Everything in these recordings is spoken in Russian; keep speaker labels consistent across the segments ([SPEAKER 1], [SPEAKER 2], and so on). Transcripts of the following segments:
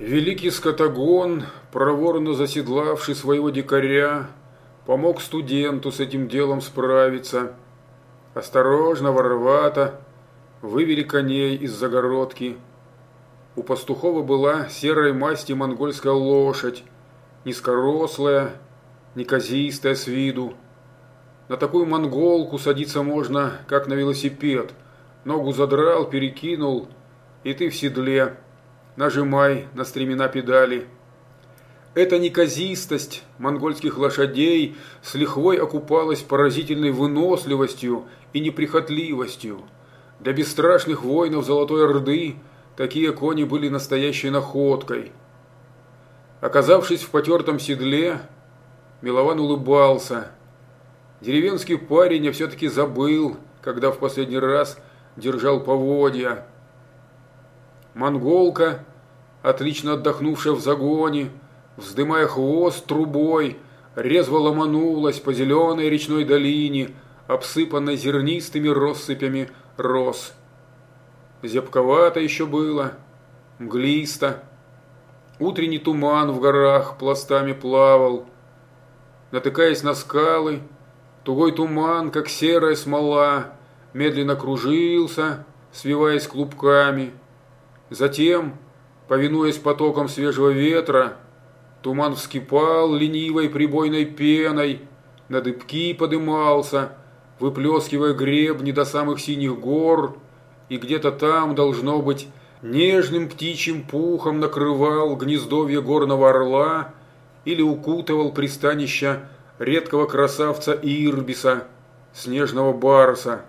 [SPEAKER 1] Великий скотагон, проворно заседлавший своего дикаря, помог студенту с этим делом справиться. Осторожно, воровато вывели коней из загородки. У пастухова была серой масти монгольская лошадь, низкорослая, неказистая с виду. На такую монголку садиться можно, как на велосипед. Ногу задрал, перекинул, и ты в седле нажимай на стремена педали. Эта неказистость монгольских лошадей с лихвой окупалась поразительной выносливостью и неприхотливостью. Для бесстрашных воинов Золотой Орды такие кони были настоящей находкой. Оказавшись в потертом седле, Милован улыбался. Деревенский парень я все-таки забыл, когда в последний раз держал поводья. Монголка, отлично отдохнувшая в загоне, вздымая хвост трубой, резво ломанулась по зеленой речной долине, обсыпанной зернистыми россыпями роз. Зябковато еще было, мглисто. Утренний туман в горах пластами плавал. Натыкаясь на скалы, тугой туман, как серая смола, медленно кружился, свиваясь клубками – Затем, повинуясь потокам свежего ветра, туман вскипал ленивой прибойной пеной, на дыбки подымался, выплескивая гребни до самых синих гор, и где-то там, должно быть, нежным птичьим пухом накрывал гнездовье горного орла или укутывал пристанища редкого красавца Ирбиса, снежного барса.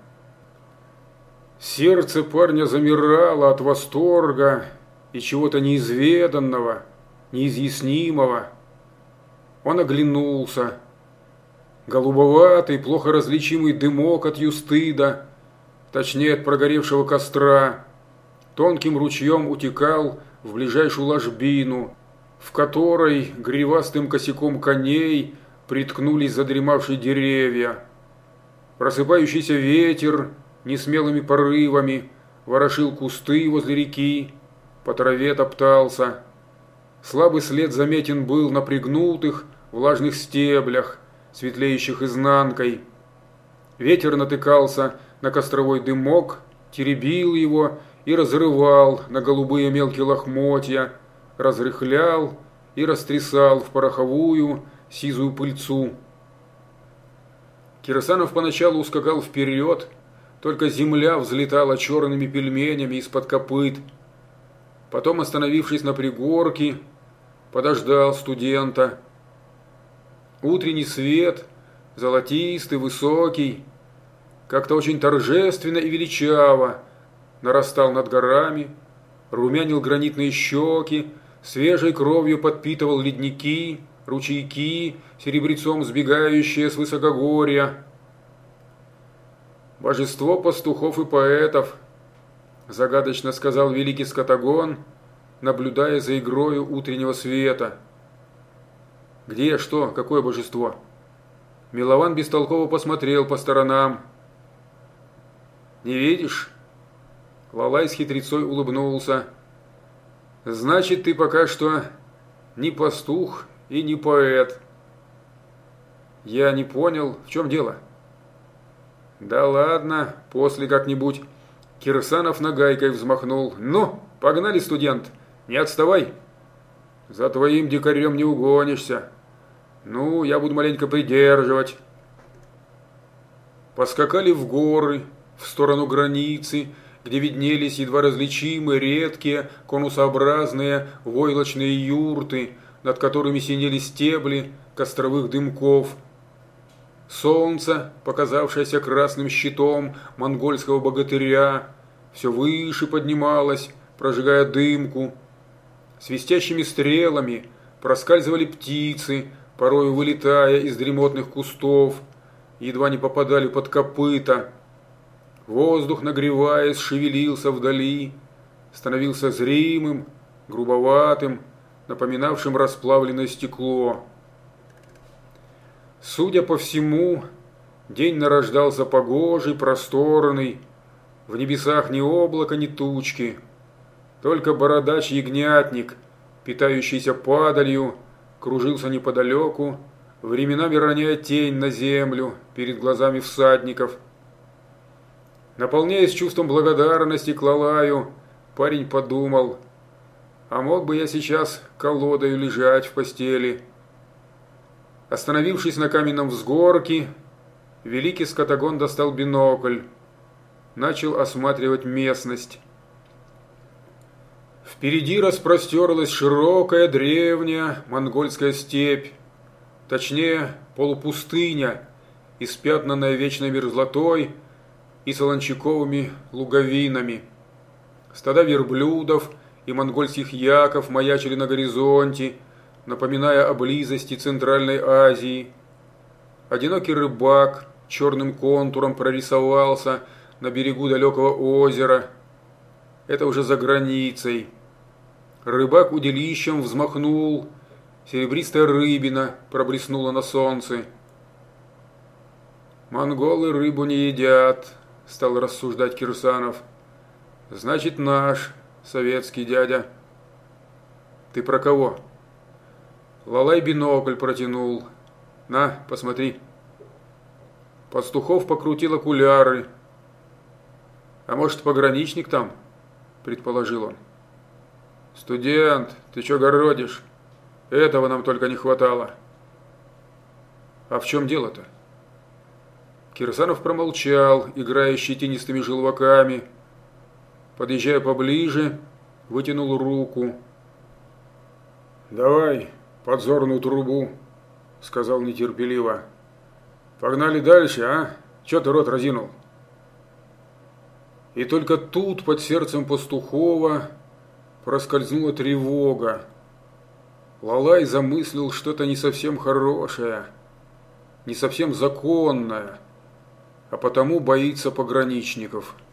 [SPEAKER 1] Сердце парня замирало от восторга и чего-то неизведанного, неизъяснимого. Он оглянулся. Голубоватый, плохо различимый дымок от юстыда, точнее от прогоревшего костра, тонким ручьем утекал в ближайшую ложбину, в которой гривастым косяком коней приткнулись задремавшие деревья. Просыпающийся ветер несмелыми порывами, ворошил кусты возле реки, по траве топтался. Слабый след заметен был на пригнутых, влажных стеблях, светлеющих изнанкой. Ветер натыкался на костровой дымок, теребил его и разрывал на голубые мелкие лохмотья, разрыхлял и растрясал в пороховую сизую пыльцу. Кирсанов поначалу ускакал вперед, только земля взлетала черными пельменями из-под копыт. Потом, остановившись на пригорке, подождал студента. Утренний свет, золотистый, высокий, как-то очень торжественно и величаво нарастал над горами, румянил гранитные щеки, свежей кровью подпитывал ледники, ручейки, серебрецом сбегающие с высокогорья. «Божество пастухов и поэтов», – загадочно сказал великий скотагон, наблюдая за игрою утреннего света. «Где, что, какое божество?» Милован бестолково посмотрел по сторонам. «Не видишь?» Лалай с хитрецой улыбнулся. «Значит, ты пока что не пастух и не поэт». «Я не понял, в чем дело?» «Да ладно, после как-нибудь». Кирсанов нагайкой взмахнул. «Ну, погнали, студент, не отставай. За твоим дикарем не угонишься. Ну, я буду маленько придерживать». Поскакали в горы, в сторону границы, где виднелись едва различимые редкие конусообразные войлочные юрты, над которыми синели стебли костровых дымков – Солнце, показавшееся красным щитом монгольского богатыря, все выше поднималось, прожигая дымку. Свистящими стрелами проскальзывали птицы, порою вылетая из дремотных кустов, едва не попадали под копыта. Воздух, нагреваясь, шевелился вдали, становился зримым, грубоватым, напоминавшим расплавленное стекло. Судя по всему, день нарождался погожий, просторный, в небесах ни облака, ни тучки, только бородач-ягнятник питающийся падалью, кружился неподалеку, временами роняя тень на землю перед глазами всадников. Наполняясь чувством благодарности к Лалаю, парень подумал, а мог бы я сейчас колодою лежать в постели. Остановившись на каменном взгорке, великий скотагон достал бинокль, начал осматривать местность. Впереди распростерлась широкая древняя монгольская степь, точнее полупустыня, испятнанная вечной мерзлотой и солончаковыми луговинами. Стада верблюдов и монгольских яков маячили на горизонте, напоминая о близости Центральной Азии. Одинокий рыбак черным контуром прорисовался на берегу далекого озера. Это уже за границей. Рыбак удилищем взмахнул, серебристая рыбина проблеснула на солнце. «Монголы рыбу не едят», – стал рассуждать Кирсанов. «Значит, наш, советский дядя». «Ты про кого?» Лалай бинокль протянул. «На, посмотри». Пастухов покрутил окуляры. «А может, пограничник там?» – предположил он. «Студент, ты что городишь? Этого нам только не хватало». «А в чем дело-то?» Кирсанов промолчал, играя щетинистыми желваками. Подъезжая поближе, вытянул руку. «Давай подзорную трубу», — сказал нетерпеливо. «Погнали дальше, а? Чё ты рот разинул?» И только тут под сердцем пастухова проскользнула тревога. Лалай замыслил что-то не совсем хорошее, не совсем законное, а потому боится пограничников –